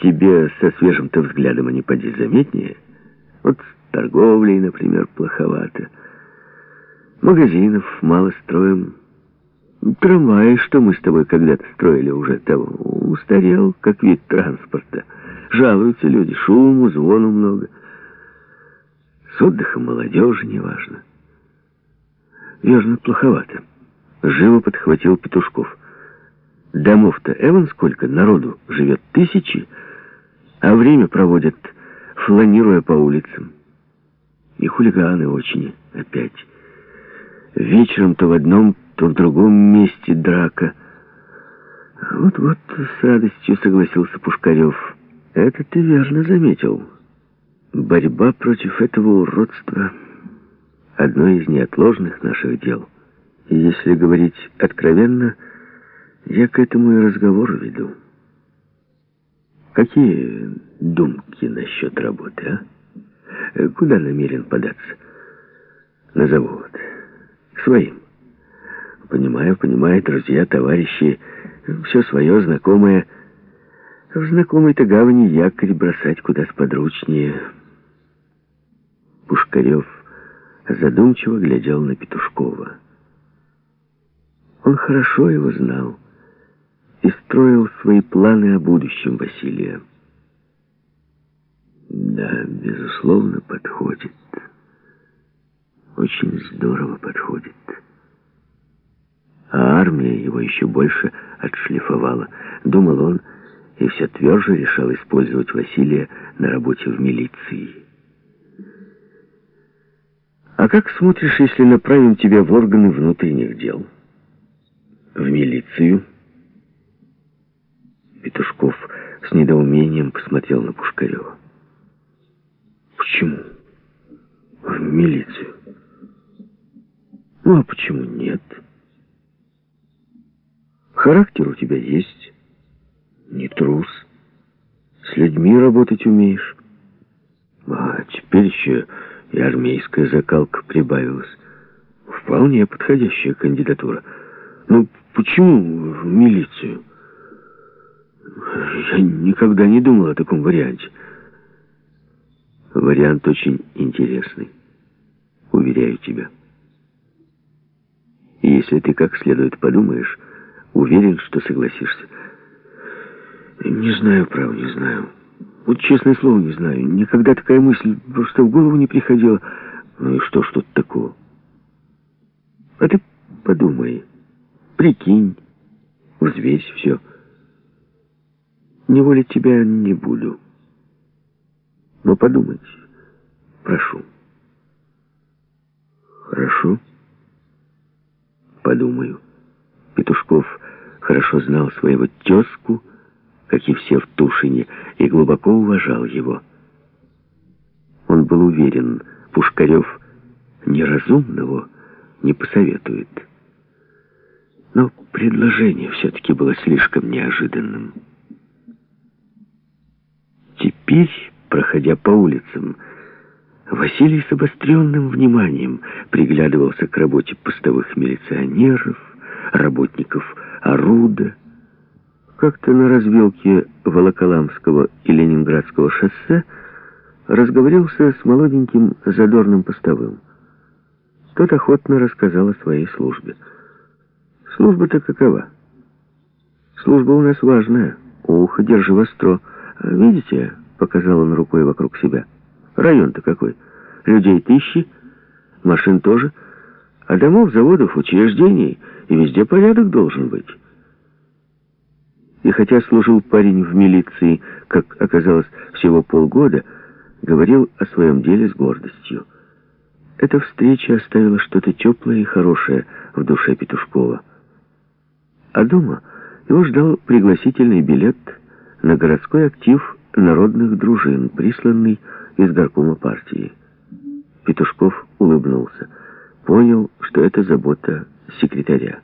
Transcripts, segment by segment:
тебе со свежим-то взглядом они поди заметнее. Вот с торговлей, например, плоховато. Магазинов мало строим. Трамвай, что мы с тобой когда-то строили, уже того устарел, как вид транспорта. Жалуются люди, шуму, звону много. С отдыхом молодежи неважно. Верно, плоховато. Живо подхватил Петушков. Домов-то Эван сколько, народу живет тысячи, а время проводят, фланируя по улицам. И хулиганы очень опять. Вечером то в одном, то в другом месте драка. Вот-вот с радостью согласился Пушкарев. Это ты верно заметил. Борьба против этого уродства — одно из неотложных наших дел. И если говорить откровенно, я к этому и разговор веду. Какие думки насчет работы, а? Куда намерен податься? На завод. К своим. Понимаю, понимаю, друзья, товарищи, все свое знакомое. В знакомой-то гавани якорь бросать куда сподручнее. Пушкарев задумчиво глядел на Петушкова. Он хорошо его знал и строил свои планы о будущем Василия. Да, безусловно, подходит. Очень здорово подходит. А армия его еще больше отшлифовала. Думал он, и все тверже решал использовать Василия на работе в милиции. «А как смотришь, если направим тебя в органы внутренних дел?» «В милицию?» Петушков с недоумением посмотрел на Пушкарева. «Почему? В милицию?» «Ну, а почему нет?» «Характер у тебя есть, не трус, с людьми работать умеешь. А теперь еще и армейская закалка прибавилась. Вполне подходящая кандидатура. Ну, почему в милицию?» Я никогда не думал о таком варианте. Вариант очень интересный. Уверяю тебя. Если ты как следует подумаешь, уверен, что согласишься. Не знаю, право, не знаю. Вот честное слово, не знаю. Никогда такая мысль просто в голову не приходила. Ну и что что тут такого? А ты подумай, прикинь, взвесь все. Не волить тебя не буду. Но подумать прошу. Хорошо. Подумаю. Петушков хорошо знал своего тезку, как и все в Тушине, и глубоко уважал его. Он был уверен, Пушкарев неразумного не посоветует. Но предложение все-таки было слишком неожиданным. Теперь, проходя по улицам, Василий с обостренным вниманием приглядывался к работе постовых милиционеров, работников Оруда. Как-то на развилке Волоколамского и Ленинградского шоссе разговорился с молоденьким задорным постовым. Тот охотно рассказал о своей службе. Служба-то какова? Служба у нас важная. Ухо держи востро. «Видите?» — показал он рукой вокруг себя. «Район-то какой? Людей тысячи, машин тоже, а домов, заводов, учреждений, и везде порядок должен быть». И хотя служил парень в милиции, как оказалось, всего полгода, говорил о своем деле с гордостью. Эта встреча оставила что-то теплое и хорошее в душе Петушкова. А дома его ждал пригласительный билет на городской актив народных дружин, присланный из горкома партии. Петушков улыбнулся. Понял, что это забота секретаря.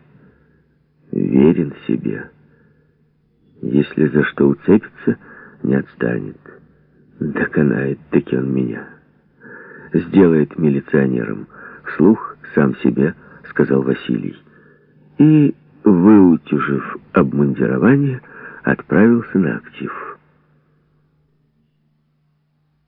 Верен себе. Если за что уцепится, не отстанет. Доконает таки он меня. Сделает милиционером. Вслух сам себе, сказал Василий. И, выутюжив обмундирование, отправился на актив.